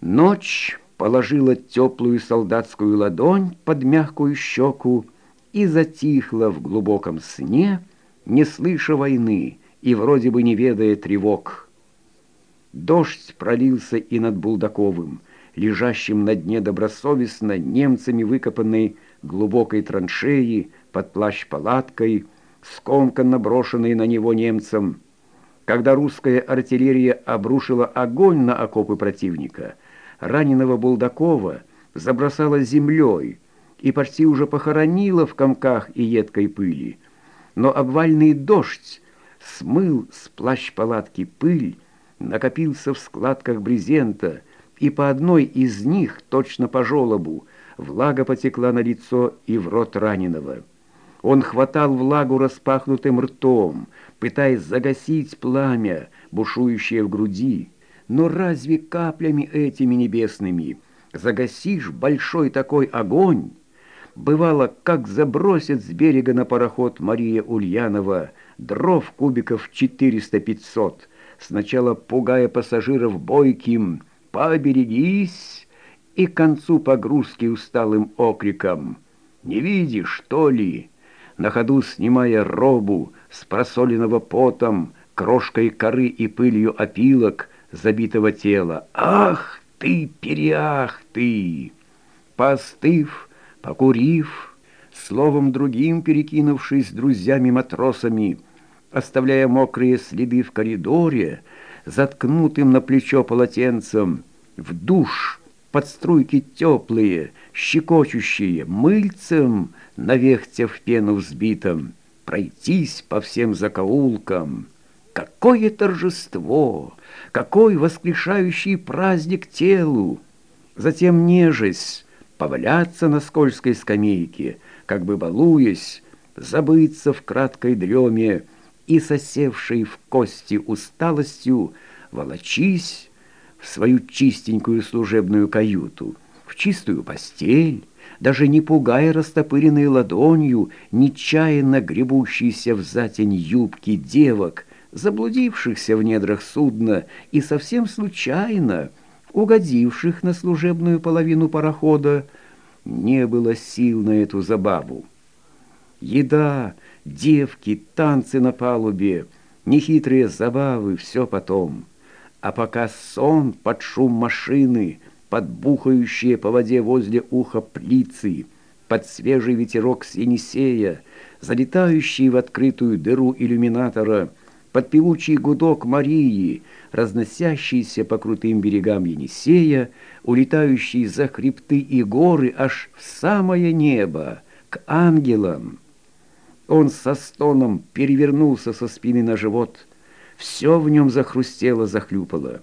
Ночь положила теплую солдатскую ладонь под мягкую щеку и затихла в глубоком сне, не слыша войны и вроде бы не ведая тревог. Дождь пролился и над Булдаковым, лежащим на дне добросовестно немцами выкопанной глубокой траншеи под плащ-палаткой, скомканно брошенной на него немцам. Когда русская артиллерия обрушила огонь на окопы противника, раненого Булдакова забросала землей и почти уже похоронила в комках и едкой пыли. Но обвальный дождь смыл с плащ-палатки пыль, накопился в складках брезента, и по одной из них, точно по желобу, влага потекла на лицо и в рот раненого. Он хватал влагу распахнутым ртом, пытаясь загасить пламя, бушующее в груди. Но разве каплями этими небесными загасишь большой такой огонь? Бывало, как забросит с берега на пароход Мария Ульянова дров кубиков 400-500, сначала пугая пассажиров бойким «Поберегись!» и к концу погрузки усталым окриком «Не видишь, что ли?» на ходу снимая робу с просоленного потом, крошкой коры и пылью опилок забитого тела. «Ах ты, переах ты!» Постыв, покурив, словом другим перекинувшись с друзьями-матросами, оставляя мокрые следы в коридоре, заткнутым на плечо полотенцем, в душ, под струйки теплые, щекочущие, мыльцем, навехтя в пену взбитом, пройтись по всем закоулкам. Какое торжество! Какой воскрешающий праздник телу! Затем нежесть, поваляться на скользкой скамейке, как бы балуясь, забыться в краткой дреме и сосевшей в кости усталостью волочись в свою чистенькую служебную каюту, в чистую постель, даже не пугая растопыренной ладонью, нечаянно гребущейся в затень юбки девок, заблудившихся в недрах судна и совсем случайно угодивших на служебную половину парохода, не было сил на эту забаву. Еда, девки, танцы на палубе, нехитрые забавы — все потом. А пока сон под шум машины, под бухающие по воде возле уха плицы, под свежий ветерок с Енисея, залетающий в открытую дыру иллюминатора, под певучий гудок Марии, разносящийся по крутым берегам Енисея, улетающий за хребты и горы аж в самое небо, к ангелам. Он со стоном перевернулся со спины на живот, все в нем захрустело, захлюпало.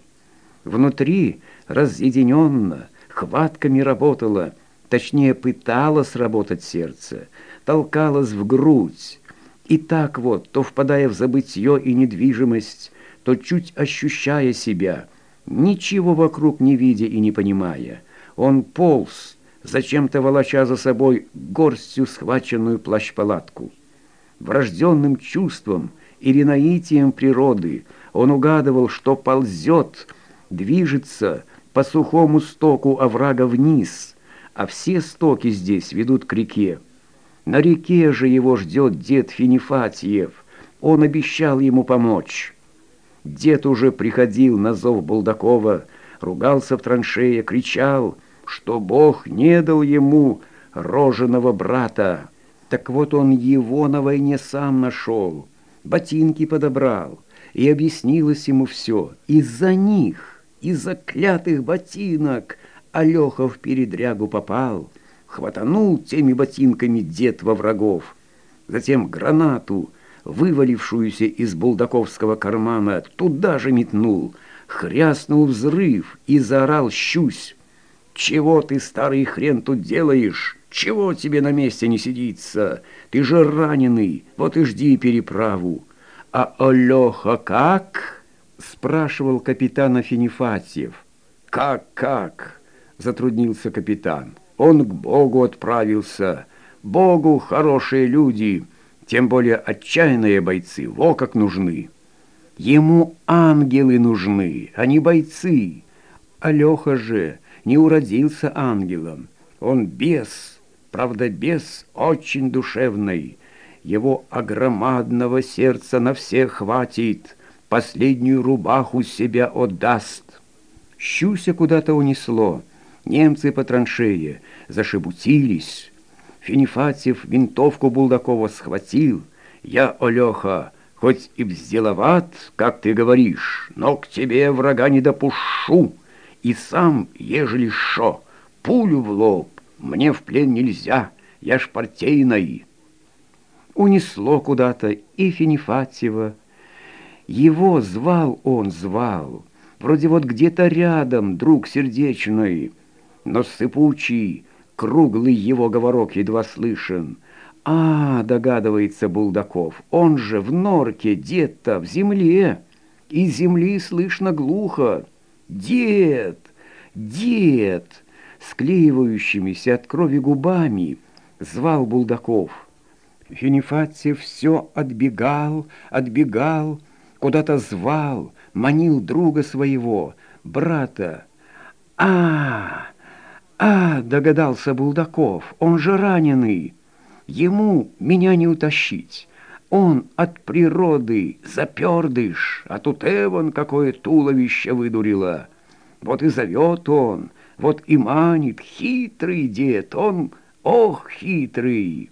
Внутри разъединенно, хватками работало, точнее пыталось работать сердце, толкалось в грудь. И так вот, то впадая в забытье и недвижимость, то чуть ощущая себя, ничего вокруг не видя и не понимая, он полз, зачем-то волоча за собой горстью схваченную плащ-палатку. Врожденным чувством — или наитием природы он угадывал, что ползет, движется по сухому стоку оврага вниз, а все стоки здесь ведут к реке. На реке же его ждет дед Финифатьев. Он обещал ему помочь. Дед уже приходил на зов Булдакова, ругался в траншее, кричал, что Бог не дал ему роженого брата. Так вот он его на войне сам нашел ботинки подобрал, и объяснилось ему все. Из-за них, из-за клятых ботинок, Алёха в передрягу попал, хватанул теми ботинками дед во врагов. Затем гранату, вывалившуюся из булдаковского кармана, туда же метнул, хряснул взрыв и заорал «Щусь!» «Чего ты, старый хрен, тут делаешь? Чего тебе на месте не сидится? Ты же раненый, вот и жди переправу». «А Олеха как?» — спрашивал капитан Афинифатьев. «Как, как?» — затруднился капитан. «Он к Богу отправился. Богу хорошие люди, тем более отчаянные бойцы, во как нужны. Ему ангелы нужны, а не бойцы». Алёха же не уродился ангелом. Он бес, правда, бес очень душевный. Его огромадного сердца на всех хватит, последнюю рубаху себя отдаст. Щуся куда-то унесло. Немцы по траншее зашебутились. Финифатьев винтовку Булдакова схватил. Я, Олеха, хоть и взделоват, как ты говоришь, но к тебе врага не допущу. И сам, ежели шо, пулю в лоб, мне в плен нельзя, я ж партийный. Унесло куда-то и Финифатьева. Его звал он, звал, вроде вот где-то рядом, друг сердечный, но сыпучий, круглый его говорок едва слышен. А, догадывается Булдаков, он же в норке, где-то в земле, и земли слышно глухо. «Дед! Дед!» Склеивающимися от крови губами звал Булдаков. Финифатьев все отбегал, отбегал, куда-то звал, манил друга своего, брата. «А, а!» — догадался Булдаков, «он же раненый. Ему меня не утащить». Он от природы запердыш, а тут Эван какое туловище выдурило. Вот и зовет он, вот и манит, хитрый дед, он, ох, хитрый».